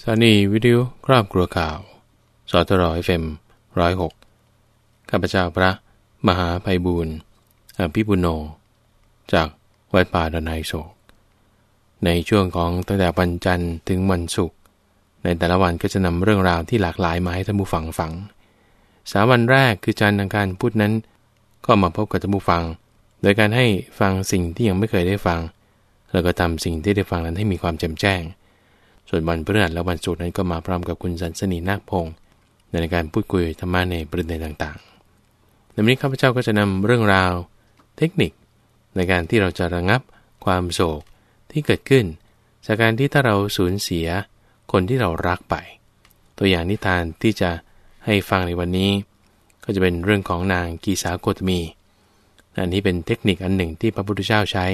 สถานีวิทยุครอบครัวข่าวสตรอยเฟมร้อยหกข้าพเจ้าพระ มหาภัยบูรณ์อภิบุโน จากวัดป่าดอนไฮโศก ในช่วงของตั้งแต่วันจันทร์ถึงวันศุกร์ในแต่ละวันก็จะนำเรื่องราวที่หลากหลายมาให้ท่านผู้ฟังฟังสามวันแรกคือจันทร์อังคารพุธนั้น ก็มาพบกับท่านผู้ฟัง โดยการให้ฟังสิ่งที่ยังไม่เคยได้ฟัง แล้วก็ทำสิ่งที่ได้ฟังนั้นให้มีความแจ่มแจ้ง ส่วนวันพฤหัสและวันศุกร์นั้นก็มาพร้อมกับคุณสันสนีนาคพงศ์ในการพูดคุยธรรมะในประเด็นต่างๆในวันนี้ข้าพเจ้าก็จะนำเรื่องราว เทคนิค ในการที่เราจะระงับความโศกที่เกิดขึ้น จากการที่ถ้าเราสูญเสียคนที่เรารักไป ตัวอย่างนิทานที่จะให้ฟังในวันนี้ ก็จะเป็นเรื่องของนางกีสาโกตมีอันนี้เป็นเทคนิคอันหนึ่งที่พระพุทธเจ้าใช้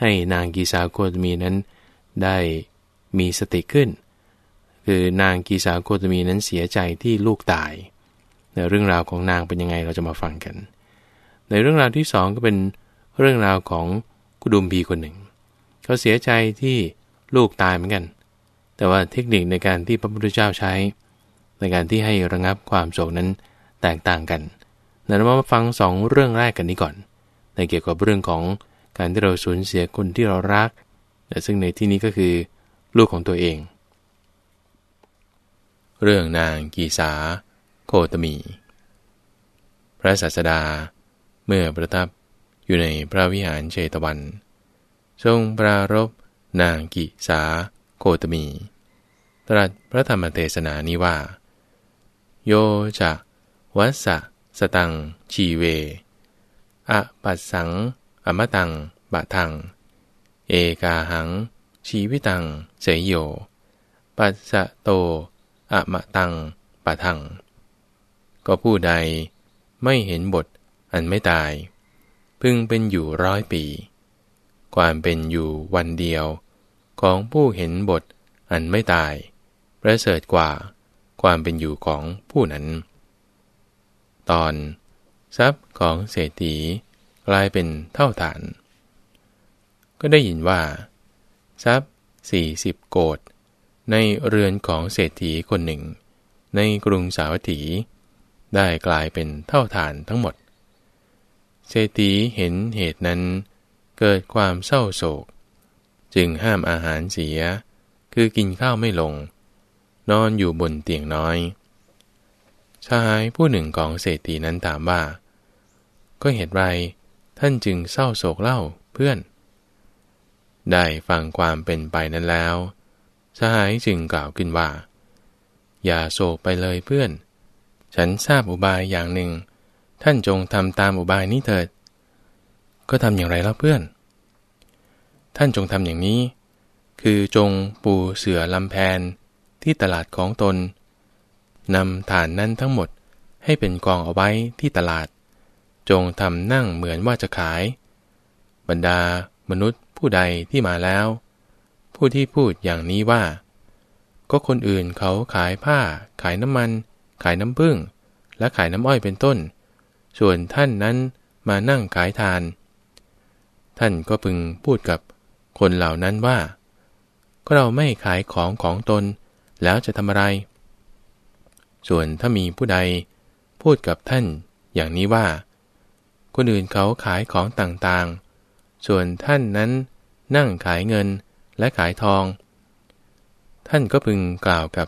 ให้นางกีสาโกตมีนั้นได้ มีสติขึ้น คือนางกีสาโกตมีนั้นเสียใจที่ลูกตายในเรื่องราวของนางเป็นยังไงเราจะมาฟังกัน ในเรื่องราวที่สองก็เป็นเรื่องราวของกุดุมพีคนหนึ่ง เขาเสียใจที่ลูกตายเหมือนกัน แต่ว่าเทคนิคในการที่พระพุทธเจ้าใช้ ในการที่ให้ระงับความโศกนั้นแตกต่างกันนั้นมาฟังสองเรื่องแรกกันนี้ก่อน ในเกี่ยวกับเรื่องของการที่เราสูญเสียคนที่เรารัก ซึ่งในที่นี้ก็คือ ลูกของตัวเอง เรื่องนางกีสา โคตมี พระศาสดา เมื่อประทับอยู่ในพระวิหารเชตวัน ทรงปรารบนางกิสา โคตมี ตรัสพระธรรมเทศนานี้ว่า โยจะวัสสะสตัง ชีเวอะปัสสัง อมตัง บะทัง เอกาหัง ชีวิตัง เสยโย ปัสสะโตอะมะตังปะทัง ก็ผู้ใดไม่เห็นบทอันไม่ตาย พึงเป็นอยู่ร้อยปี ความเป็นอยู่วันเดียวของผู้เห็นบทอันไม่ตาย ประเสริฐกว่าความเป็นอยู่ของผู้นั้น ตอน ทรัพย์ของเศรษฐีกลายเป็นเท่าฐาน ก็ได้ยินว่า ทรัพย์สี่สิบโกดในเรือนของเศรษฐีคนหนึ่ง ในกรุงสาวัตถี ได้กลายเป็นเท่าฐานทั้งหมด เศรษฐีเห็นเหตุนั้น เกิดความเศร้าโศก จึงห้ามอาหารเสีย คือกินข้าวไม่ลง นอนอยู่บนเตียงน้อย ชายผู้หนึ่งของเศรษฐีนั้นถามว่า ก็เหตุไรท่านจึงเศร้าโศกเล่าเพื่อน ได้ฟังความเป็นไปนั้นแล้ว สหายจึงกล่าวขึ้นว่า อย่าโศกไปเลยเพื่อน ฉันทราบอุบายอย่างหนึ่ง ท่านจงทำตามอุบายนี้เถิด ก็ทำอย่างไรล่ะเพื่อน ท่านจงทำอย่างนี้ คือจงปูเสือลำแพนที่ตลาดของตนนำฐานนั้นทั้งหมดให้เป็นกองเอาไว้ที่ตลาด จงทำนั่งเหมือนว่าจะขาย บรรดามนุษย์ ผู้ใดที่มาแล้ว ผู้ที่พูดอย่างนี้ว่า ก็คนอื่นเขาขายผ้า ขายน้ำมัน ขายน้ำผึ้งและขายน้ำอ้อยเป็นต้น ส่วนท่านนั้นมานั่งขายทาน ท่านก็พึงพูดกับคนเหล่านั้นว่า ก็เราไม่ขายของของตนแล้วจะทำอะไร ส่วนถ้ามีผู้ใด พูดกับท่านอย่างนี้ว่า คนอื่นเขาขายของต่างๆ ส่วนท่านนั้นนั่งขายเงินและขายทอง ท่านก็พึงกล่าวกับ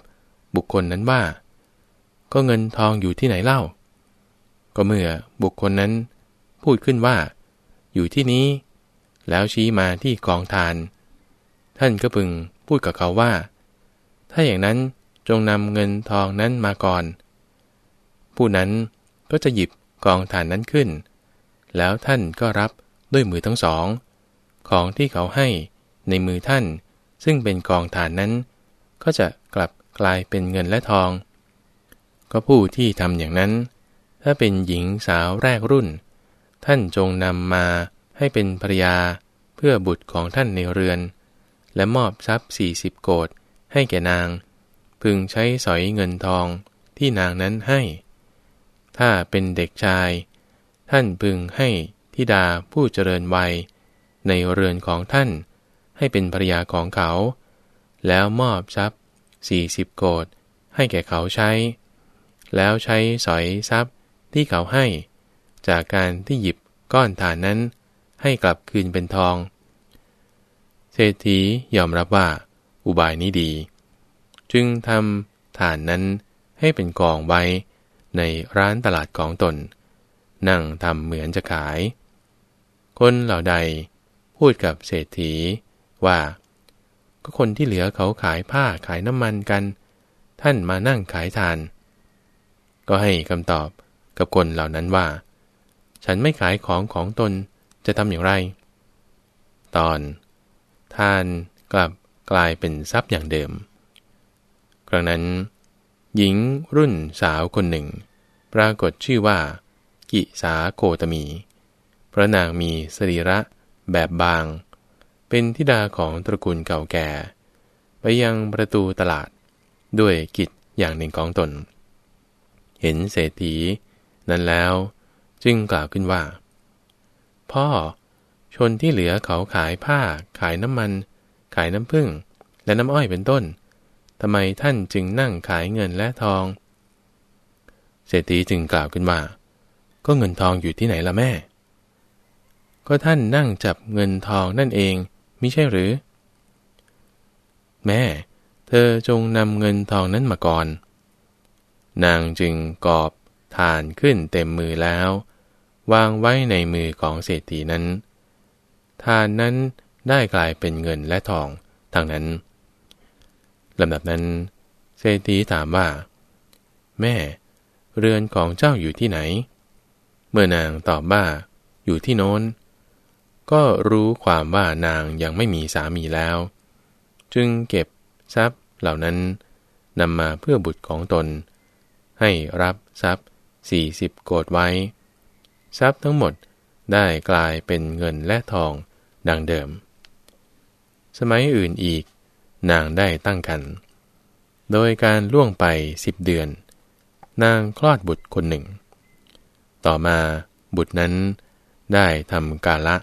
บุคคลนั้นว่า ก็เงินทองอยู่ที่ไหนเล่า ก็เมื่อบุคคลนั้นพูดขึ้นว่า อยู่ที่นี้ แล้วชี้มาที่กองทาน ท่านก็พึงพูดกับเขาว่า ถ้าอย่างนั้นจงนำเงินทองนั้นมาก่อน ผู้นั้นก็จะหยิบกองฐานนั้นขึ้น แล้วท่านก็รับ ด้วยมือทั้งสอง ของที่เขาให้ในมือท่าน ซึ่งเป็นกองฐานนั้น ก็จะกลับกลายเป็นเงินและทอง ก็ผู้ที่ทำอย่างนั้น ถ้าเป็นหญิงสาวแรกรุ่น ท่านจงนำมาให้เป็นภรยาเพื่อบุตรของท่านในเรือน และมอบทรัพย์สี่สิบโกดให้แก่นาง พึงใช้สอยเงินทองที่นางนั้นให้ ถ้าเป็นเด็กชาย ท่านพึงให้ ทิดาผู้เจริญวัย ในเรือนของท่าน ให้เป็นภรยาของเขา แล้วมอบทรัพย์40โกดให้แก่เขาใช้ แล้วใช้สอยทรัพย์ที่เขาให้ จากการที่หยิบก้อนฐานนั้น ให้กลับคืนเป็นทอง เศรษฐียอมรับว่า อุบายนี้ดี จึงทำฐานนั้นให้เป็นกองไว้ในร้านตลาดของตน นั่งทำเหมือนจะขาย คนเหล่าใดพูดกับเศรษฐีว่า ก็คนที่เหลือเขาขายผ้าขายน้ำมันกัน ท่านมานั่งขายทาน ก็ให้คำตอบกับคนเหล่านั้นว่า ฉันไม่ขายของของตนจะทำอย่างไร ตอน ท่านกลับกลายเป็นทรัพย์อย่างเดิม ครั้งนั้น หญิงรุ่นสาวคนหนึ่ง ปรากฏชื่อว่า กิสาโคตมี พระนางมีสรีระแบบบาง เป็นธิดาของตระกูลเก่าแก่ ไปยังประตูตลาดด้วยกิจอย่างหนึ่งของตน เห็นเศรษฐี นั้นแล้วจึงกล่าวขึ้นว่า พ่อชนที่เหลือเขาขายผ้า ขายน้ำมัน ขายน้ำผึ้งและน้ำอ้อยเป็นต้นทำไมท่านจึงนั่งขายเงินและทอง เศรษฐีจึงกล่าวขึ้นว่า ก็เงินทองอยู่ที่ไหนล่ะแม่ ก็ท่านนั่งจับเงินทองนั่นเองมิใช่หรือ แม่ เธอจงนำเงินทองนั้นมาก่อน นางจึงกอบทานขึ้นเต็มมือแล้ว วางไว้ในมือของเศรษฐีนั้น ทานนั้นได้กลายเป็นเงินและทองทางนั้นลำดับนั้น เศรษฐีถามว่า แม่ เรือนของเจ้าอยู่ที่ไหน เมื่อนางตอบว่า อยู่ที่โน้น ก็รู้ความว่านางยังไม่มีสามีแล้ว จึงเก็บทรัพย์เหล่านั้นนำมาเพื่อบุตรของตน ให้รับทรัพย์สี่สิบโกดไว้ ทรัพย์ทั้งหมดได้กลายเป็นเงินและทองดังเดิม สมัยอื่นอีก นางได้ตั้งกันโดยการล่วงไปสิบเดือน นางคลอดบุตรคนหนึ่ง ต่อมาบุตรนั้นได้ทำกาละ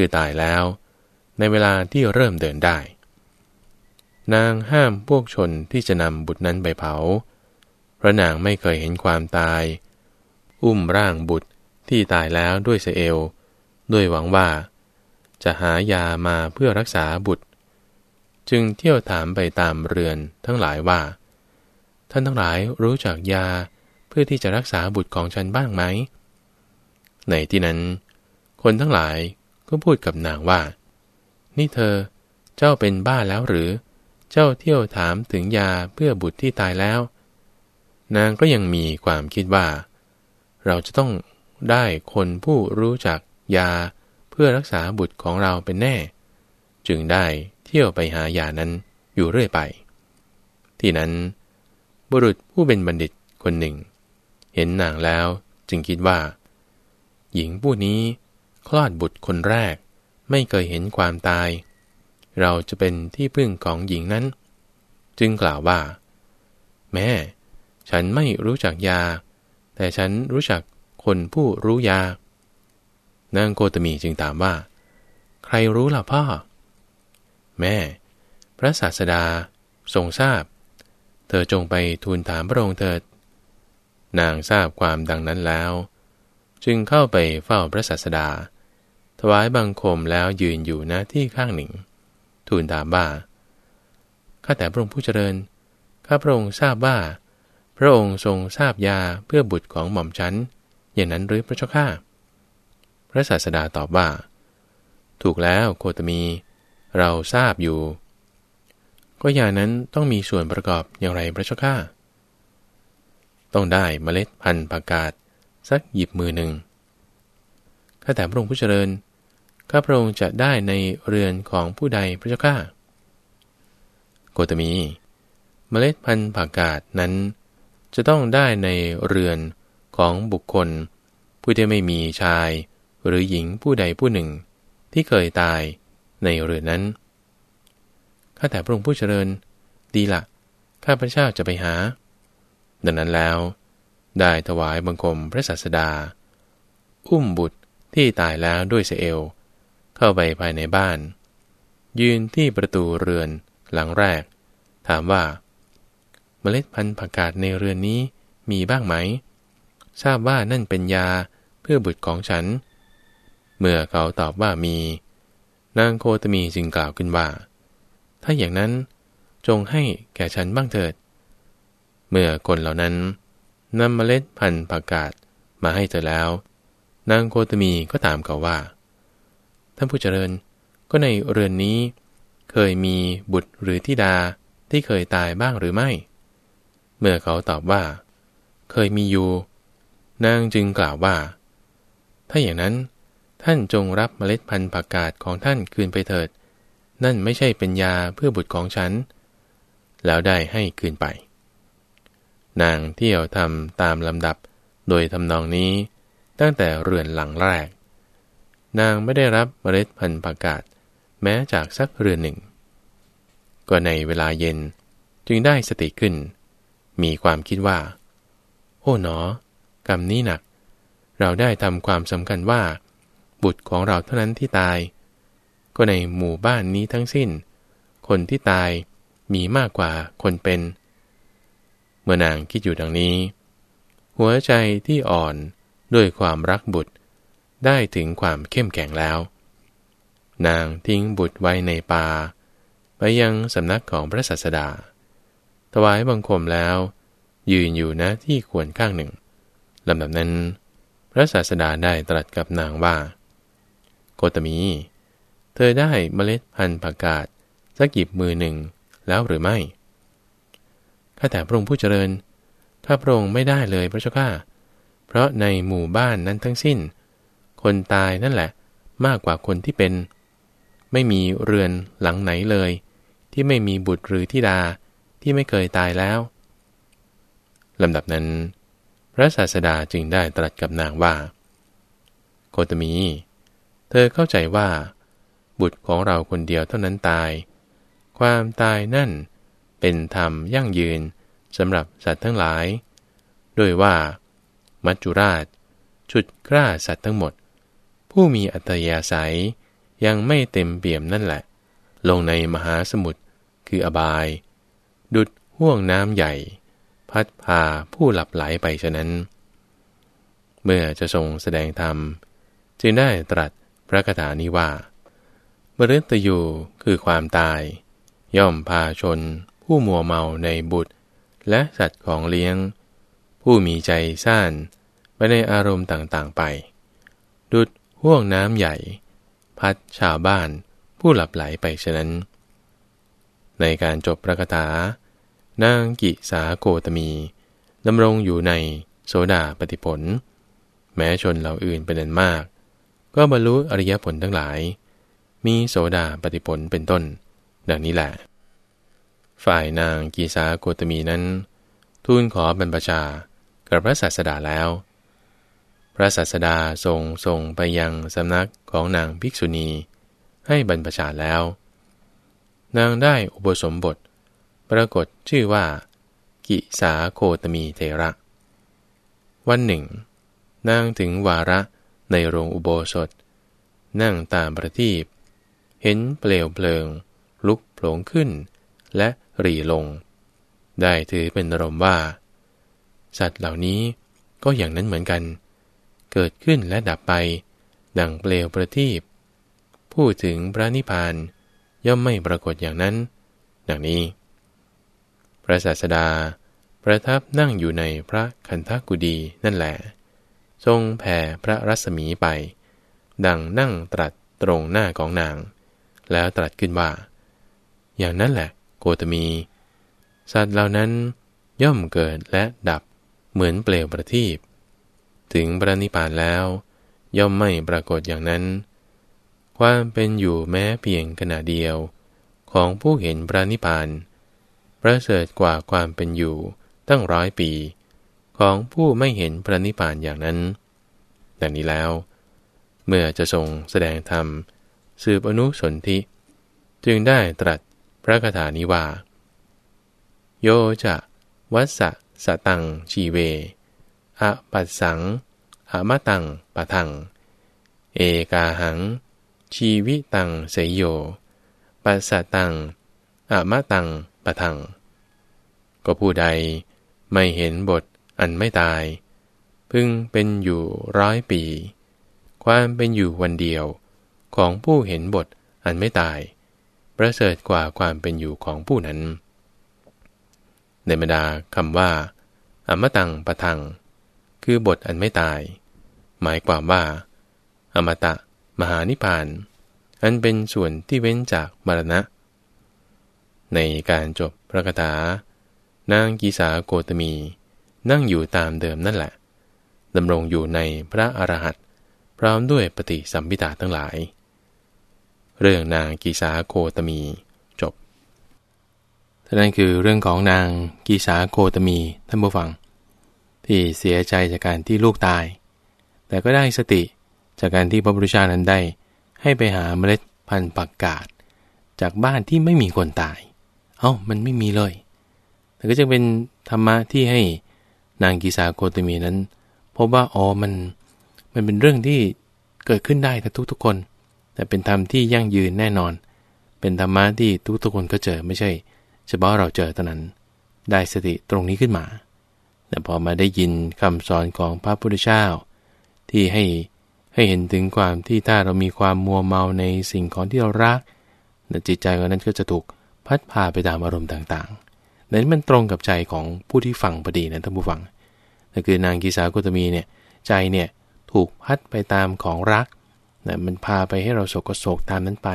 คือตายแล้ว ในเวลาที่เริ่มเดินได้ นางห้ามพวกชนที่จะนำบุตรนั้นไปเผา พระนางไม่เคยเห็นความตาย อุ้มร่างบุตรที่ตายแล้วด้วยเสเอล ด้วยหวังว่า จะหายามาเพื่อรักษาบุตร จึงเที่ยวถามไปตามเรือนทั้งหลายว่า ท่านทั้งหลายรู้จักยาเพื่อที่จะรักษาบุตรของฉันบ้างไหม ในที่นั้น คนทั้งหลาย ก็พูดกับนางว่า นี่เธอ เจ้าเป็นบ้าแล้วหรือ เจ้าเที่ยวถามถึงยาเพื่อบุตรที่ตายแล้ว นางก็ยังมีความคิดว่า เราจะต้องได้คนผู้รู้จักยาเพื่อรักษาบุตรของเราเป็นแน่ จึงได้เที่ยวไปหายานั้นอยู่เรื่อยไป ที่นั้น บุรุษผู้เป็นบัณฑิตคนหนึ่ง เห็นนางแล้วจึงคิดว่า หญิงผู้นี้ คลอดบุตรคนแรก ไม่เคยเห็นความตาย เราจะเป็นที่พึ่งของหญิงนั้น จึงกล่าวว่า แม่ ฉันไม่รู้จักยา แต่ฉันรู้จักคนผู้รู้ยานางโกตมีจึงถามว่า ใครรู้ล่ะพ่อ แม่ พระศาสดา ทรงทราบ เธอจงไปทูลถามพระองค์เถิด นางทราบความดังนั้นแล้ว จึงเข้าไปเฝ้าพระศาสดา ถวายบังคมแล้วยืนอยู่น้าที่ข้างหนึ่ง ทูลถามว่าข้าแต่พระองค์ผู้เจริญ ข้าพระองค์ทราบว่า พระองค์ทรงทราบยาเพื่อบุตรของหม่อมฉันอย่างนั้นหรือพระเจ้าข้าพระศาสดาตอบว่า ถูกแล้วโคตมี เราทราบอยู่ ก็ยานั้นต้องมีส่วนประกอบอย่างไรพระเจ้าข้าต้องได้เมล็ดพันธุ์ผักกาดสักหยิบมือหนึ่งข้าแต่พระองค์ผู้เจริญ ข้าพระองค์จะได้ในเรือนของผู้ใดพระเจ้าข้าโกตมี เมล็ดพันธุ์ผักกาดนั้น จะต้องได้ในเรือนของบุคคล ผู้ที่ไม่มีชาย หรือหญิงผู้ใดผู้หนึ่ง ที่เคยตายในเรือนนั้นข้าแต่พระองค์ผู้เจริญ ดีละข้าพระเจ้าจะไปหา ดังนั้นแล้ว ได้ถวายบังคมพระศาสดา อุ้มบุตรที่ตายแล้วด้วยเสเอล เข้าไปภายในบ้าน ยืนที่ประตูเรือนหลังแรก ถามว่า เมล็ดพันธุ์ผักกาดในเรือนนี้มีบ้างไหม ทราบว่านั่นเป็นยาเพื่อบุตรของฉัน เมื่อเขาตอบว่ามี นางโคตมีจึงกล่าวขึ้นว่า ถ้าอย่างนั้นจงให้แก่ฉันบ้างเถิด เมื่อคนเหล่านั้นนำเมล็ดพันธุ์ผักกาดมาให้เธอแล้ว นางโคตมีก็ถามเขาว่า ท่านผู้เจริญ ก็ในเรือนนี้ เคยมีบุตรหรือธิดาที่เคยตายบ้างหรือไม่ เมื่อเขาตอบว่า เคยมีอยู่ นางจึงกล่าวว่า ถ้าอย่างนั้น ท่านจงรับเมล็ดพันธุ์ผักกาดของท่านคืนไปเถิด นั่นไม่ใช่เป็นยาเพื่อบุตรของฉัน แล้วได้ให้คืนไป นางเที่ยวทำตามลำดับโดยทำนองนี้ตั้งแต่เรือนหลังแรก นางไม่ได้รับเมล็ดพันธุ์ผักกาดแม้จากสักเรือนหนึ่ง ก็ในเวลาเย็นจึงได้สติขึ้น มีความคิดว่า โอ้หนอ กรรมนี้หนัก เราได้ทำความสำคัญว่า บุตรของเราเท่านั้นที่ตาย ก็ในหมู่บ้านนี้ทั้งสิ้น คนที่ตายมีมากกว่าคนเป็น เมื่อนางคิดอยู่ดังนี้ หัวใจที่อ่อนด้วยความรักบุตร ได้ถึงความเข้มแข็งแล้ว นางทิ้งบุตรไว้ในป่า ไปยังสำนักของพระศาสดา ถวายบังคมแล้ว ยืนอยู่นะที่ควรข้างหนึ่งลำดับนั้น พระศาสดาได้ตรัสกับนางว่า โกตมี เธอได้เมล็ดพันธุ์ผักกาดสักหยิบมือหนึ่งแล้วหรือไม่ ข้าแต่พระองค์ผู้เจริญ ข้าพระองค์ไม่ได้เลยพระเจ้าข้า เพราะในหมู่บ้านนั้นทั้งสิ้น คนตายนั่นแหละ มากกว่าคนที่เป็น ไม่มีเรือนหลังไหนเลย ที่ไม่มีบุตรหรือธิดาที่ไม่เคยตายแล้วลำดับนั้น พระศาสดาจึงได้ตรัสกับนางว่า โคตมี เธอเข้าใจว่า บุตรของเราคนเดียวเท่านั้นตาย ความตายนั่นเป็นธรรมยั่งยืนสำหรับสัตว์ทั้งหลายโดยว่า มัจจุราช ชุดกล้าสัตว์ทั้งหมด ผู้มีอัตยาศัย ยังไม่เต็มเปี่ยมนั่นแหละ ลงในมหาสมุทรคืออบาย ดุดห่วงน้ำใหญ่ พัดพาผู้หลับไหลไปฉะนั้น เมื่อจะทรงแสดงธรรม จึงได้ตรัสพระคาถานี้ว่าบริตยูคือความตาย ย่อมพาชน ผู้มัวเมาในบุตร และสัตว์ของเลี้ยง ผู้มีใจซ่านไปในอารมณ์ต่างๆไป ดุด ห่วงน้ำใหญ่ พัดชาวบ้านผู้หลับไหลไปฉะนั้น ในการจบพระคาถานางกิสาโกตมีดำรงอยู่ในโสดาปฏิผล แม้ชนเหล่าอื่นเป็นอันมาก ก็บรรลุอริยผลทั้งหลาย มีโสดาปฏิผลเป็นต้น ดังนี้แหละ ฝ่ายนางกีสาโกตมีนั้น ทูลขอบรรพชากับพระศาสดาแล้ว พระศาสดาทรงทรงไปยังสำนักของนางภิกษุณี ให้บรรพชาแล้ว นางได้อุปสมบท ปรากฏชื่อว่า กิสาโคตมีเทระ วันหนึ่ง นางถึงวาระในโรงอุโบสถ นั่งตามประทีปเห็นเปลวเพลิง ลุกโผลงขึ้น และรีลง ได้ถือเป็นอารมณ์ว่า สัตว์เหล่านี้ก็อย่างนั้นเหมือนกันเเกิดขึ้นและดับไป ดังเปลวประทีปพูดถึงพระนิพพานย่อมไม่ปรากฏอย่างนั้น ดังนี้ พระศาสดาประทับนั่งอยู่ในพระคันธกุดีนั่นแหละ ทรงแผ่พระรัศมีไป ดังนั่งตรัสตรงหน้าของนาง แล้วตรัสขึ้นว่า อย่างนั้นแหละ โกตมี สัตว์เหล่านั้นย่อมเกิดและดับเหมือนเปลวประทีป ถึงพระนิพพานแล้ว ย่อมไม่ปรากฏอย่างนั้น ความเป็นอยู่แม้เพียงขณะเดียว ของผู้เห็นพระนิพพานประเสริฐกว่าความเป็นอยู่ตั้งร้อยปี ของผู้ไม่เห็นพระนิพพานอย่างนั้น ดังนี้แล้ว เมื่อจะทรงแสดงธรรม สืบอนุสนธิจึงได้ตรัสพระคาถานี้ว่า โยจะ วัสสะสตังชีเว อปัสสังอะมะตังปะทัง เอกาหัง ชีวิตังเสยโยปัสสตังอะมะตังปะทัง ก็ผู้ใดไม่เห็นบทอันไม่ตาย พึงเป็นอยู่ร้อยปี ความเป็นอยู่วันเดียวของผู้เห็นบทอันไม่ตาย ประเสริฐกว่าความเป็นอยู่ของผู้นั้น ในบรรดาคำว่า อมตังปะทัง คือบทอันไม่ตาย หมายความว่า อมตะ มหานิพาน อันเป็นส่วนที่เว้นจากมรณะ ในการจบพระคาถานางกีสาโกตมี นั่งอยู่ตามเดิมนั่นแหละดำรงอยู่ในพระอรหันต์พร้อมด้วยปฏิสัมพิตาทั้งหลาย เรื่องนางกีสาโคตมีจบนั่นคือเรื่องของนางกีสาโคตมีท่านผู้ฟัง ที่เสียใจจากการที่ลูกตาย แต่ก็ได้สติจากการที่พระพุทธเจ้านั้นได้ ให้ไปหาเมล็ดพันธุ์ปักกาศจากบ้านที่ไม่มีคนตาย เอา้ามันไม่มีเลย แต่ก็จะเป็นธรรมะที่ให้นางกีสาโคตมีนั้นพบว่าอ๋อมันมันเป็นเรื่องที่เกิดขึ้นได้กับทุกๆคน แต่เป็นธรรมที่ยั่งยืนแน่นอน เป็นธรรมะที่ทุกๆคนก็เจอไม่ใช่ เฉพาะเราเจอเท่านั้น ได้สติตรงนี้ขึ้นมา แต่พอมาได้ยินคำสอนของพระพุทธเจ้า ที่ให้ให้เห็นถึงความที่ถ้าเรามีความมัวเมาในสิ่งของที่เรารักจิตใจของนั้นก็จะถูกพัดพาไปตามอารมณ์ต่างๆนั้นมันตรงกับใจของผู้ที่ฟังพอดีนะท่านผู้ฟังนั่นคือนางกีสากุตมีเนี่ยใจเนี่ยถูกพัดไปตามของรักนะมันพาไปให้เราโศกโศกตามนั้นไป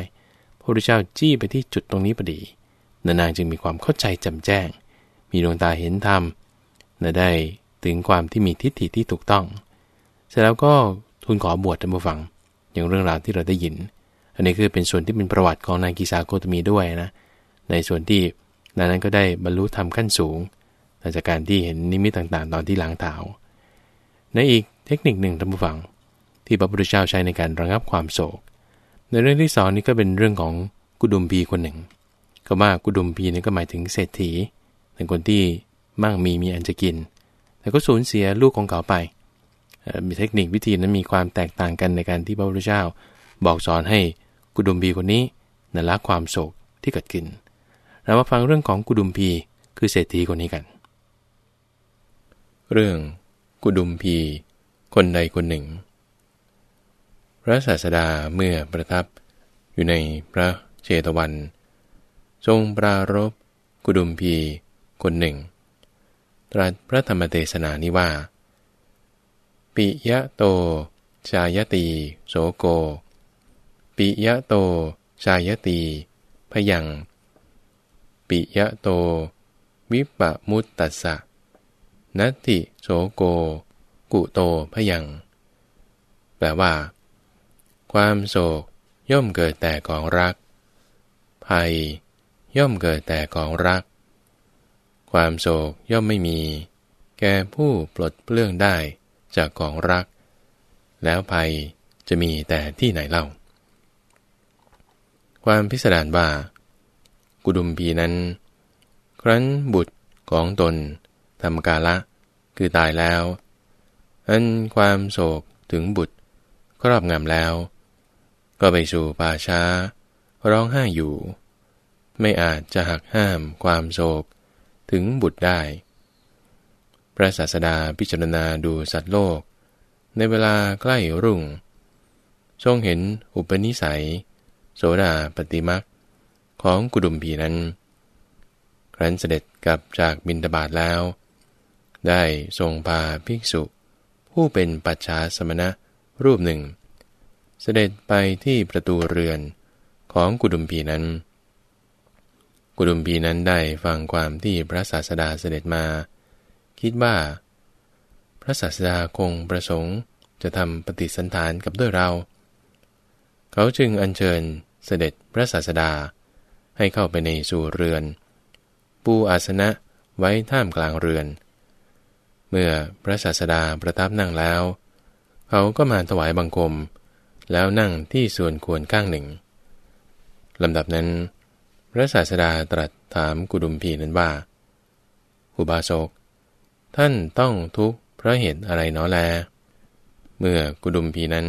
พระพุทธเจ้าจี้ไปที่จุดตรงนี้พอดีนางจึงมีความเข้าใจจำแจ้ง มีดวงตาเห็นธรรม ได้ถึงความที่มีทิฏฐิที่ถูกต้อง เสร็จแล้วก็ทูลขอบวชท่านผู้ฟัง อย่างเรื่องราวที่เราได้ยิน อันนี้คือเป็นส่วนที่เป็นประวัติของนางกีสาโกตมีด้วยนะ ในส่วนที่ดังนั้นก็ได้บรรลุธรรมขั้นสูงจากการที่เห็นนิมิตต่างๆ ตอนที่ล้างเท้าในอีกเทคนิคหนึ่งท่านผู้ฟัง ที่พระพุทธเจ้าใช้ในการระงับความโศก ในเรื่องที่สองนี้ก็เป็นเรื่องของกุดุมพีคนหนึ่ง ก็ว่ากุดุมพีนี่ก็หมายถึงเศรษฐีเป็นคนที่ มั่งมีมีอันจะกิน แต่ก็สูญเสียลูกของเขาไป มีเทคนิควิธีนั้นมีความแตกต่างกันในการที่พระพุทธเจ้า บอกสอนให้กุดุมพีคนนี้นละความโศกที่เกิดขึ้น เรามาฟังเรื่องของกุดุมพีคือเศรษฐีคนนี้กัน เรื่องกุดุมพี คนใดคนหนึ่ง พระศาสดาเมื่อประทับอยู่ในพระเจตวัน ทรงปรารบกุดุมพีคนหนึ่ง ตรัสพระธรรมเทศนานี้ว่า ปิยะโต ชายตีโสโก ปิยะโต ชายตีพยัง ปิยะโต วิปะมุตตัสสะนัตติโสโก กุโตพยัง แปลว่า ความโศกย่อมเกิดแต่ของรัก ภัย ย่อมเกิดแต่ของรัก ความโศกย่อมไม่มี แก่ผู้ปลดเปลื้องได้จากของรัก แล้วภัยจะมีแต่ที่ไหนเล่า ความพิสดารว่า กุดุมพีนั้น ครั้นบุตรของตนทำกาละ คือตายแล้ว อันความโศกถึงบุตรครอบงำแล้ว ก็ไปสู่ป่าช้า ร้องไห้อยู่ ไม่อาจจะหักห้ามความโศก ถึงบุตรได้ พระศาสดาพิจารณาดูสัตว์โลก ในเวลาใกล้รุ่ง ทรงเห็นอุปนิสัย โสดาปฏิมักของกุดุมพีนั้น ครั้นเสด็จกลับจากบินตบาทแล้ว ได้ทรงพาภิกษุ ผู้เป็นปัจฉาสมณะรูปหนึ่ง เสด็จไปที่ประตูเรือนของกุดุมพีนั้น กุดุมพีนั้นได้ฟังความที่พระศาสดาเสด็จมา คิดว่า พระศาสดาคงประสงค์จะทำปฏิสันฐานกับด้วยเรา เขาจึงอัญเชิญเสด็จพระศาสดาให้เข้าไปในสู่เรือน ปูอาสนะไว้ท่ามกลางเรือน เมื่อพระศาสดาประทับนั่งแล้ว เขาก็มาถวายบังคม แล้วนั่งที่ส่วนควรข้างหนึ่งลำดับนั้น พระศาสดาตรัสถามกุดุมพีนั้นว่า อุบาสก ท่านต้องทุกข์เพราะเหตุอะไรเนาะแล เมื่อกุดุมพีนั้น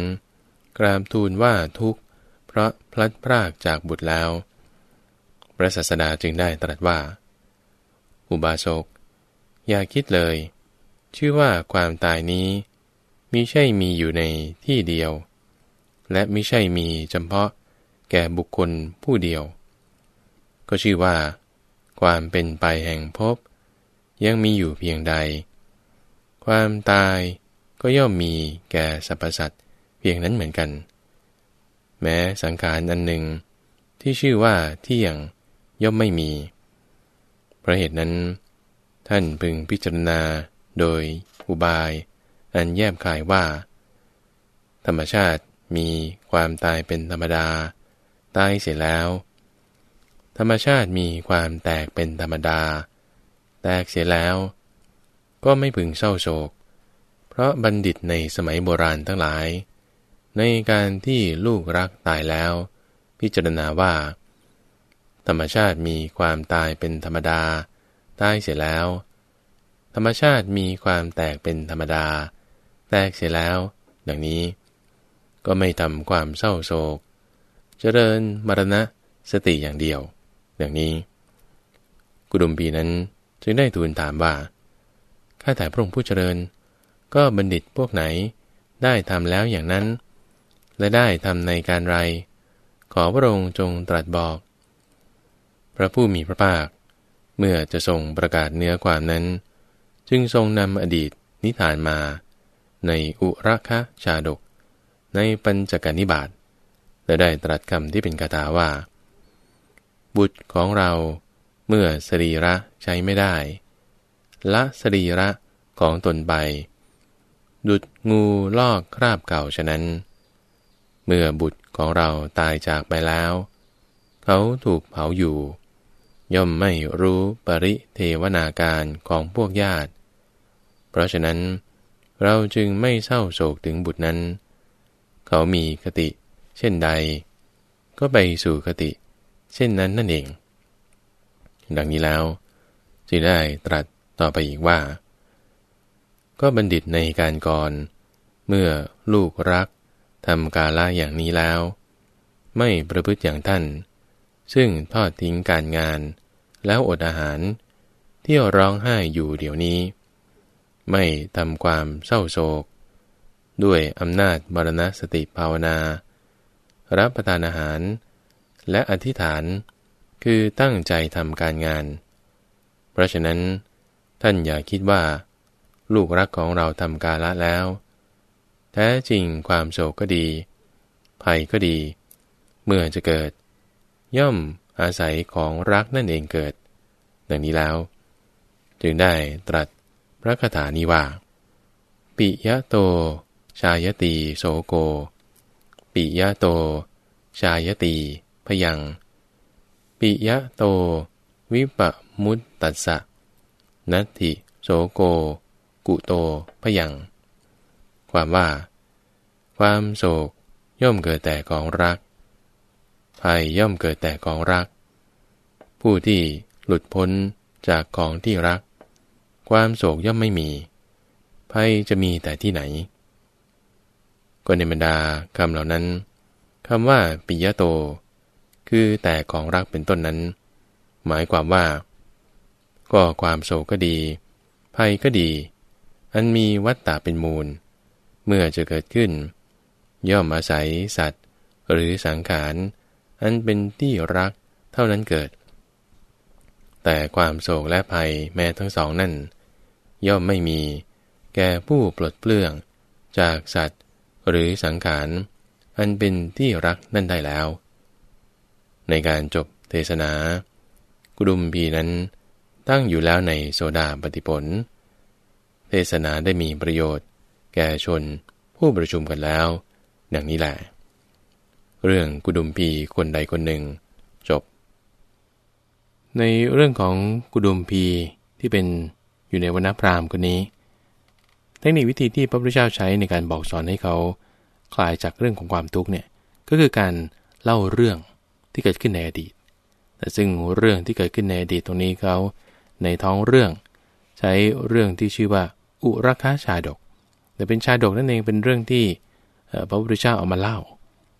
กราบทูลว่าทุกข์เพราะพลัดพรากจากบุตรแล้ว พระศาสดาจึงได้ตรัสว่า อุบาสก อย่าคิดเลย ชื่อว่าความตายนี้มิใช่มีอยู่ในที่เดียว และมิใช่มีเฉพาะแก่บุคคลผู้เดียว ก็ชื่อว่า ความเป็นไปแห่งภพยังมีอยู่เพียงใด ความตายก็ย่อมมีแก่สรรพสัตว์เพียงนั้นเหมือนกัน แม้สังขารอันหนึ่ง ที่ชื่อว่าเที่ยงย่อมไม่มี เพราะเหตุนั้น ท่านพึงพิจารณาโดยอุบาย อันแยบคายว่า ธรรมชาติมีความตายเป็นธรรมดา ตายเสร็จแล้ว ธรรมชาติมีความแตกเป็นธรรมดา แตกเสียแล้ว ก็ไม่พึงเศร้าโศก เพราะบัณฑิตในสมัยโบราณทั้งหลาย ในการที่ลูกรักตายแล้ว พิจารณาว่า ธรรมชาติมีความตายเป็นธรรมดา ตายเสียแล้ว ธรรมชาติมีความแตกเป็นธรรมดา แตกเสียแล้ว ดังนี้ ก็ไม่ทำความเศร้าโศก เจริญมรณะสติอย่างเดียว อย่างนี้ กุดุมปีนั้นจึงได้ทูลถามว่า ข้าแต่พระองค์ผู้เจริญ ก็บัณฑิตพวกไหนได้ทำแล้วอย่างนั้น และได้ทำในการไร ขอพระองค์จงตรัสบอก พระผู้มีพระภาค เมื่อจะทรงประกาศเนื้อความนั้น จึงทรงนำอดีตนิทานมา ในอุรัคะชาดก ในปัญจกนิบาตและได้ตรัสคำที่เป็นคาถาว่า บุตรของเรา เมื่อสรีระใช้ไม่ได้ ละสรีระของตนไป ดุดงูลอกคราบเก่าฉะนั้น เมื่อบุตรของเราตายจากไปแล้ว เขาถูกเผาอยู่ ย่อมไม่รู้ปริเทวนาการของพวกญาติ เพราะฉะนั้น เราจึงไม่เศร้าโศกถึงบุตรนั้น เขามีคติ เช่นใด ก็ไปสู่คติ เช่นนั้นนั่นเอง ดังนี้แล้วจึงได้ตรัสต่อไปอีกว่า ก็บัณฑิตในการก่อน เมื่อลูกรักทำกาละอย่างนี้แล้ว ไม่ประพฤติอย่างท่าน ซึ่งทอดทิ้งการงาน แล้วอดอาหาร เที่ยวร้องไห้อยู่เดี๋ยวนี้ ไม่ทำความเศร้าโศก ด้วยอำนาจมรณสติภาวนา รับประทานอาหาร และอธิษฐาน คือตั้งใจทำการงาน เพราะฉะนั้น ท่านอย่าคิดว่า ลูกรักของเราทำกาละแล้ว แท้จริงความโศกก็ดี ภัยก็ดี เมื่อจะเกิด ย่อมอาศัยของรักนั่นเองเกิด ดังนี้แล้ว จึงได้ตรัสพระคาถานี้ว่า ปิยะโต ชายตีโสโก ปิยะโต ชายตี พยัง ปิยะโต วิปมุตตัสสะนัตถิโสโก กุโตพยัง ความว่า ความโศกย่อมเกิดแต่กองรัก ภัยย่อมเกิดแต่กองรัก ผู้ที่หลุดพ้นจากกองที่รัก ความโศกย่อมไม่มี ภัยจะมีแต่ที่ไหน ก็ในบรรดาคำเหล่านั้นคำว่าปิยะโต คือแต่ของรักเป็นต้นนั้น หมายความว่า ก็ความโศกก็ดี ภัยก็ดี อันมีวัตตาเป็นมูล เมื่อจะเกิดขึ้น ย่อมอาศัยสัตว์ หรือสังขาร อันเป็นที่รักเท่านั้นเกิด แต่ความโศกและภัยแม้ทั้งสองนั่น ย่อมไม่มี แก่ผู้ปลดเปลื้อง จากสัตว์ หรือสังขาร อันเป็นที่รักนั่นได้แล้ว ในการจบเทศนา กุดุมพีนั้นตั้งอยู่แล้วในโซดาปฏิผล เทศนาได้มีประโยชน์ แก่ชนผู้ประชุมกันแล้ว ดังนี้แหละ เรื่องกุดุมพีคนใดคนหนึ่ง จบ ในเรื่องของกุดุมพีที่เป็นอยู่ในวรรณพราหมณ์คนนี้ เทคนิควิธีที่พระพุทธเจ้าใช้ในการบอกสอนให้เขา คลายจากเรื่องของความทุกข์เนี่ยก็คือการเล่าเรื่อง ที่เกิดขึ้นในอดีต แต่ซึ่งเรื่องที่เกิดขึ้นในอดีตตรงนี้เขาในท้องเรื่อง ใช้เรื่องที่ชื่อว่า อุรคาชาดก แต่เป็นชาดกนั่นเองเป็นเรื่องที่พระพุทธเจ้าเอามาเล่า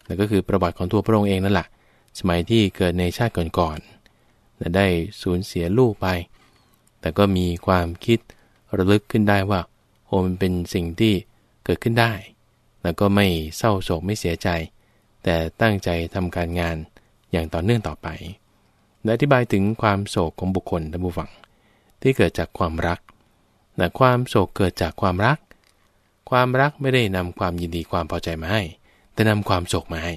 นั่ก็คือประวัติของตัวพระองค์เองนั่นแหละสมัยที่เกิดในชาติก่อนๆได้สูญเสียลูกไป แต่ก็มีความคิดระลึกขึ้นได้ว่าโอมันเป็นสิ่งที่เกิดขึ้นได้ แล้วก็ไม่เศร้าโศกไม่เสียใจ แต่ตั้งใจทำการงาน อย่างต่อเนื่องต่อไปและอธิบายถึงความโศกของบุคคลท่านผู้ฟัง ที่เกิดจากความรักแต่ความโศกเกิดจากความรัก ความรักไม่ได้นำความยินดีความพอใจมาให้ แต่นำความโศกมาให้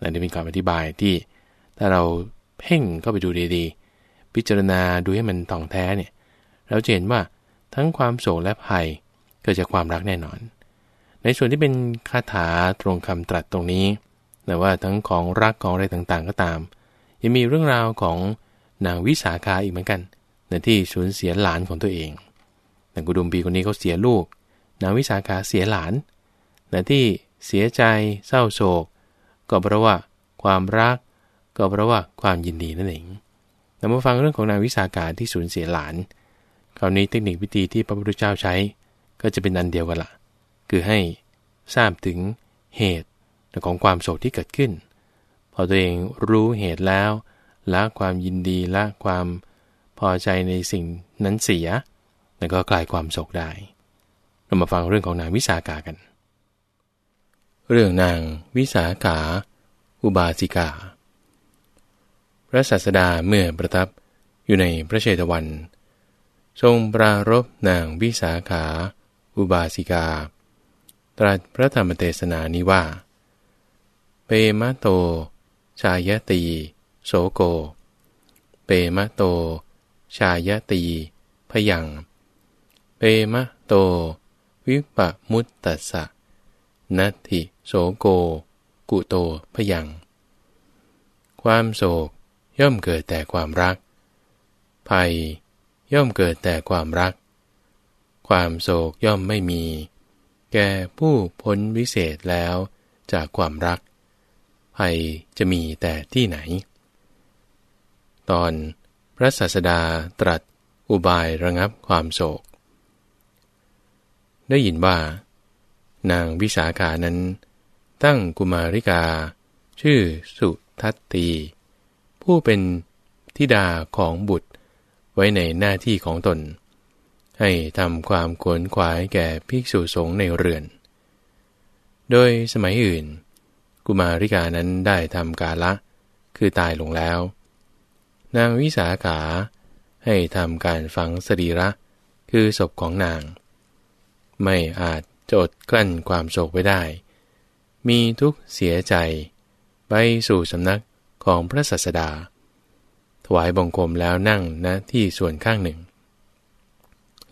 นั่นเป็นคำอธิบายที่ถ้าเราเพ่งเข้าไปดูดีๆ พิจารณาดูให้มันต่องแท้เนี่ย เราจะเห็นว่าทั้งความโศกและภัยเกิดจากความรักแน่นอน ในส่วนที่เป็นคาถาตรงคำตรัสตรงนี้ แต่ว่าทั้งของรักของอะไรต่างๆก็ตาม ยังมีเรื่องราวของนางวิสาขาอีกเหมือนกันในที่สูญเสียหลานของตัวเองนางกุดุมปีคนนี้เขาเสียลูก นางวิสาขาเสียหลานในที่เสียใจเศร้าโศก ก็เพราะว่าความรัก ก็เพราะว่าความยินดีนั่นเองเรามาฟังเรื่องของนางวิสาขาที่สูญเสียหลาน คราวนี้เทคนิควิธีที่พระพุทธเจ้าใช้ ก็จะเป็นอันเดียวกันละคือให้ทราบถึงเหตุ ของความโศกที่เกิดขึ้น พอตัวเองรู้เหตุแล้วละความยินดีละความพอใจในสิ่งนั้นเสียแล้วก็กลายความโศกได้ เรามาฟังเรื่องของนางวิสาขากัน เรื่องนางวิสาขา อุบาสิกา พระศาสดาเมื่อประทับอยู่ในพระเชตวัน ทรงปรารบนางวิสาขา อุบาสิกา ตรัสพระธรรมเทศนานี้ว่า เปมะโต ชายตี โสโก เปมะโต ชายตี พยัง เปมะโต วิปมุตตสสะ นัตถิโสโก กุโต พยัง ความโศกย่อมเกิดแต่ความรัก ภัยย่อมเกิดแต่ความรัก ความโศกย่อมไม่มี แก่ผู้พ้นวิเศษแล้วจากความรัก ภัยจะมีแต่ที่ไหน ตอนพระศาสดาตรัสอุบายระงับความโศก ได้ยินว่า นางวิสาขานั้น ตั้งกุมาริกา ชื่อสุทัตตี ผู้เป็นทิดาของบุตรไว้ในหน้าที่ของตน ให้ทำความขวนขวายแก่ภิกษุสงฆ์ในเรือน โดยสมัยอื่น กุมาริกานั้นได้ทำกาละ คือตายลงแล้ว นางวิสาขาให้ทำการฝังสรีระ คือศพของนาง ไม่อาจจดกลั้นความโศกไว้ได้ มีทุกเสียใจ ไปสู่สำนักของพระศาสดา ถวายบังคมแล้วนั่งณที่ส่วนข้างหนึ่ง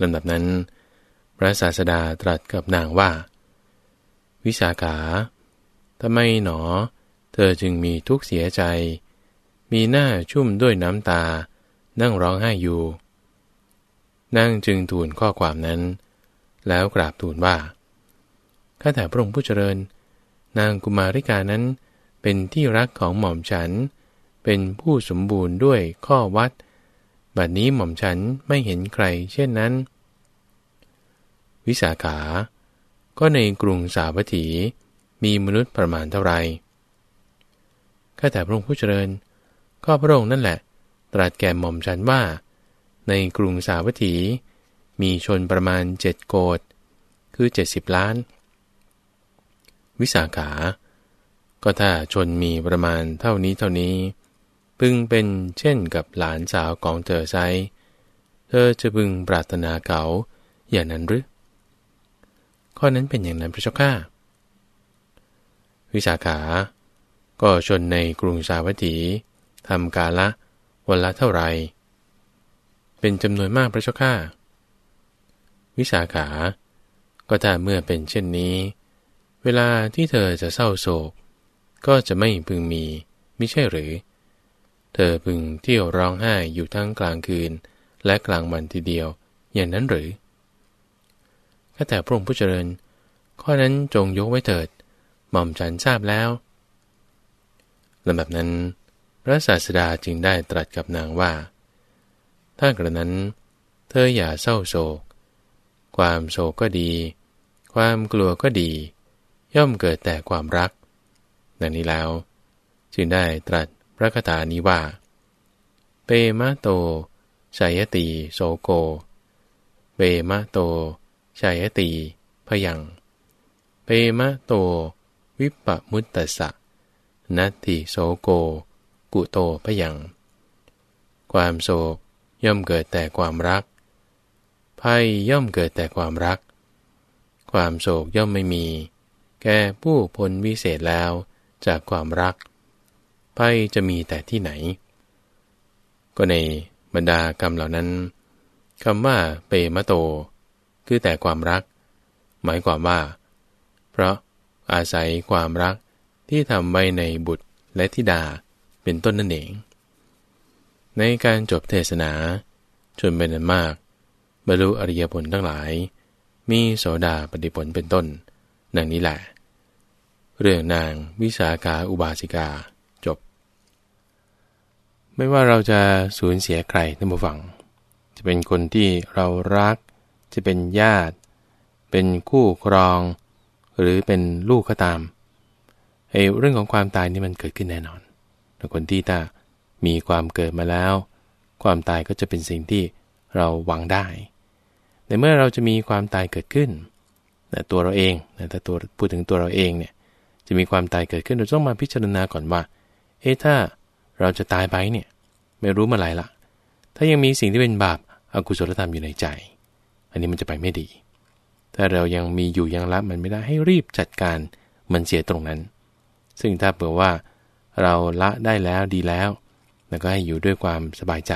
ลำดับนั้น พระศาสดาตรัสกับนางว่า วิสาขา ทำไมหนอ เธอจึงมีทุกข์เสียใจ มีหน้าชุ่มด้วยน้ำตา นั่งร้องไห้อยู่ นั่งจึงทูลข้อความนั้น แล้วกราบทูลว่า ข้าแต่พระองค์ผู้เจริญ นางกุมาริกานั้น เป็นที่รักของหม่อมฉัน เป็นผู้สมบูรณ์ด้วยข้อวัด บัดนี้หม่อมฉันไม่เห็นใครเช่นนั้น วิสาขา ก็ในกรุงสาวัตถี มีมนุษย์ประมาณเท่าไรข้าแต่พระองค์ผู้เจริญ ก็พระองค์นั่นแหละ ตรัสแก่หม่อมฉันว่า ในกรุงสาวัตถี มีชนประมาณเจ็ดโกดคือเจ็ดสิบล้าน วิสาขา ก็ถ้าชนมีประมาณเท่านี้เท่านี้ พึงเป็นเช่นกับหลานสาวของเธอไซเธอจะพึงปรารถนาเขาอย่างนั้นหรือข้อนั้นเป็นอย่างนั้นพระเจ้าข้า วิสาขา ก็ชนในกรุงสาวัตถีทำกาละวันละเท่าไรเป็นจำนวนมากพระเจ้าข้าวิสาขา ก็ถ้าเมื่อเป็นเช่นนี้ เวลาที่เธอจะเศร้าโศก ก็จะไม่พึงมีไม่ใช่หรือ เธอพึงเที่ยวร้องไห้อยู่ทั้งกลางคืนและกลางวันทีเดียว อย่างนั้นหรือข้าแต่พระองค์ผู้เจริญ ข้อนั้นจงยกไว้เถิด ม่อมฉันทราบแล้วลำดับนั้น พระศาสดาจึงได้ตรัสกับนางว่า ถ้ากระนั้น เธออย่าเศร้าโศก ความโศกก็ดี ความกลัวก็ดี ย่อมเกิดแต่ความรักดังนี้แล้ว จึงได้ตรัสพระคาถานี้ว่า เปมะโตชายติโสโก เปมะโตชายติพยัง เปมะโต วิปมุตตสะนัตติโสโก กุโตพยัง ความโศกย่อมเกิดแต่ความรัก ภัยย่อมเกิดแต่ความรัก ความโศกย่อมไม่มี แก่ผู้พ้นวิเศษแล้วจากความรัก ภัยจะมีแต่ที่ไหน ก็ในบรรดากรรมเหล่านั้นคำว่าเปมะโต คือแต่ความรัก หมายความว่า เพราะ อาศัยความรักที่ทำไว้ในบุตรและธิดาเป็นต้นนั่นเอง ในการจบเทศนาชนเป็นอันมาก บรรลุอริยผลทั้งหลาย มีโสดาปฏิผลเป็นต้นนังนี้แหละ เรื่องนางวิสาขาอุบาสิกาจบ ไม่ว่าเราจะสูญเสียใครท่านผู้ฟัง จะเป็นคนที่เรารัก จะเป็นญาติ เป็นคู่ครอง หรือเป็นลูกก็ตามไอ้เรื่องของความตายนี่มันเกิดขึ้นแน่นอนแต่คนที่ถ้ามีความเกิดมาแล้ว ความตายก็จะเป็นสิ่งที่เราหวังได้ ในเมื่อเราจะมีความตายเกิดขึ้นแต่ตัวเราเองแต่ตัวพูดถึงตัวเราเองเนี่ยจะมีความตายเกิดขึ้นเราต้องมาพิจารณาก่อนว่า เอ๊ะถ้าเราจะตายไปเนี่ยไม่รู้มาไรละ ถ้ายังมีสิ่งที่เป็นบาปอากุศลธรรมอยู่ในใจ อันนี้มันจะไปไม่ดี ถ้าเรายังมีอยู่ยังรับมันไม่ได้ให้รีบจัดการมันเสียตรงนั้น ซึ่งถ้าเผื่อว่าเราละได้แล้วดีแล้วแล้วก็ให้อยู่ด้วยความสบายใจ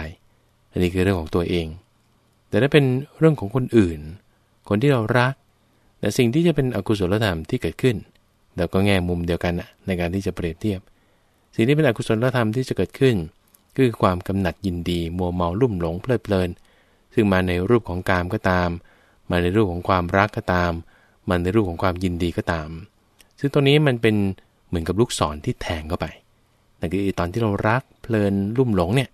อันนี้คือเรื่องของตัวเอง แต่ถ้าเป็นเรื่องของคนอื่น คนที่เรารัก แต่สิ่งที่จะเป็นอกุศลธรรมที่เกิดขึ้น เราก็แง่มุมเดียวกันนะในการที่จะเปรียบเทียบ สิ่งที่เป็นอกุศลธรรมที่จะเกิดขึ้น คือความกำหนัดยินดี มัวเมาลุ่มหลงเพลิดเพลิน ซึ่งมาในรูปของกามก็ตาม มาในรูปของความรักก็ตามมาในรูปของความยินดีก็ตาม ซึ่งตัวนี้มันเป็นเหมือนกับลูกศรที่แทงเข้าไปนั่นคือตอนที่เรารักเพลินลุ่มหลงเนี่ย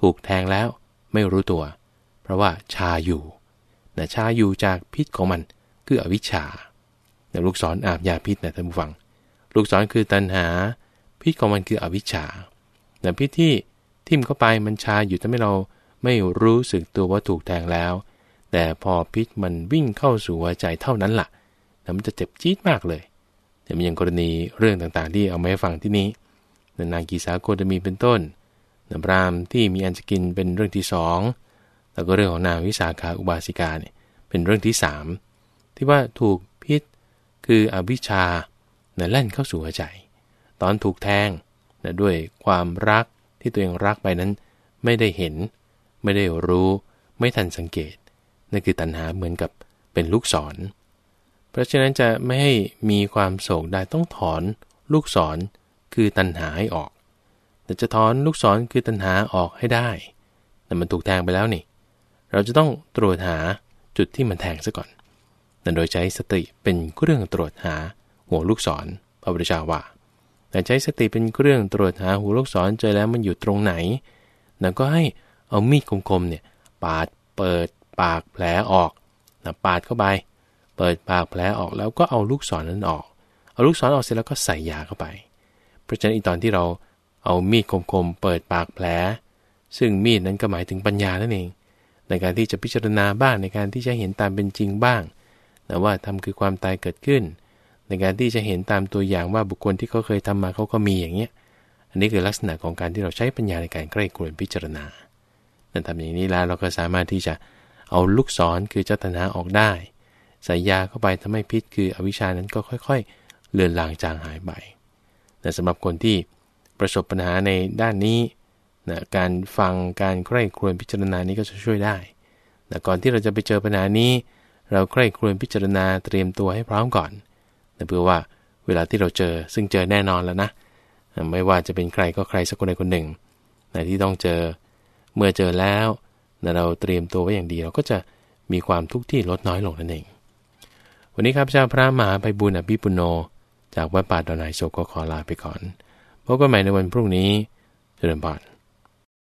ถูกแทงแล้วไม่รู้ตัว เพราะว่าชาอยู่นะชาอยู่จากพิษของมันคืออวิชชาแต่ลูกศรอาบยาพิษนะท่านผู้ฟัง ลูกศรคือตัณหา พิษของมันคืออวิชชาแต่พิษที่ทิ่มเข้าไปมันชาอยู่ทำให้เราไม่รู้สึกตัวว่าถูกแทงแล้ว แต่พอพิษมันวิ่งเข้าสู่หัวใจเท่านั้นละ่ะแล้วมันจะเจ็บจี๊ดมากเลยแต่มีอย่างกรณีเรื่องต่างๆ ที่เอามาให้ฟังที่นี้นางกีสาโคตมีเป็นต้นนพรามที่มีอันจะกินเป็นเรื่องที่สองแล้วก็เรื่องของนางวิสาขาอุบาสิกาเนี่ยเป็นเรื่องที่สามที่ว่าถูกพิษคืออวิชชาเนี่ยแล่นเข้าสู่หัวใจ ตอนถูกแทงนะด้วยความรักที่ตัวเองรักไปนั้น ไม่ได้เห็น ไม่ได้รู้ ไม่ทันสังเกต นั่นคือตัณหาเหมือนกับเป็นลูกศร เพราะฉะนั้นจะไม่ให้มีความโศกได้ต้องถอนลูกศรคือตัณหาให้ออก แต่จะถอนลูกศรคือตัณหาออกให้ได้ แต่มันถูกแทงไปแล้วนี่ เราจะต้องตรวจหาจุดที่มันแทงซะก่อนแต่โดยใช้สติเป็นเครื่องตรวจหาหัวลูกศรพระพุทธเจ้าว่า แต่ใช้สติเป็นเครื่องตรวจหาหัวลูกศรเจอแล้วมันอยู่ตรงไหน แล้วก็ให้เอามีดคมๆเนี่ยปาดเปิด ปากแผลออกนะปาดเข้าไป เปิดปากแผลออกแล้วก็เอาลูกศรนนั้นออก เอาลูกศรออกเสร็จแล้วก็ใส่ยาเข้าไป เพราะฉะนั้นอีตอนที่เราเอามีดคมๆเปิดปากแผล ซึ่งมีดนั้นก็หมายถึงปัญญานั่นเอง ในการที่จะพิจารณาบ้างในการที่จะเห็นตามเป็นจริงบ้างแต่ว่าทำคือความตายเกิดขึ้น ในการที่จะเห็นตามตัวอย่างว่าบุคคลที่เขาเคยทำมาเขาก็มีอย่างเงี้ย อันนี้คือลักษณะของการที่เราใช้ปัญญาในการใกล้กลวนพิจารณาแต่ทำอย่างนี้แล้วเราก็สามารถที่จะ เอาลูกศรคือเจตนาออกได้ใส่ยาเข้าไปทำให้พิษคืออวิชานั้นก็ค่อย ๆ เลือนลางจางหายไปแต่สำหรับคนที่ประสบปัญหาในด้านนี้นะการฟังการใคร่ครวญพิจารณานี้ก็จะช่วยได้แต่ก่อนที่เราจะไปเจอปัญหานี้ เราใคร่ครวญพิจารณาเตรียมตัวให้พร้อมก่อนนะเพื่อว่าเวลาที่เราเจอซึ่งเจอแน่นอนแล้วนะ ไม่ว่าจะเป็นใครก็ใครสักคนใดคนหนึ่งนะที่ต้องเจอ เมื่อเจอแล้ว เราเตรียมตัวไว้อย่างดีเราก็จะมีความทุกข์ที่ลดน้อยลงนั่นเอง วันนี้ครับชาวพระมหาไปบุญอภิปุโน จากวัดป่าดอนไนโศกก็ขอลาไปก่อนพบกันใหม่ในวันพรุ่งนี้เจริญพร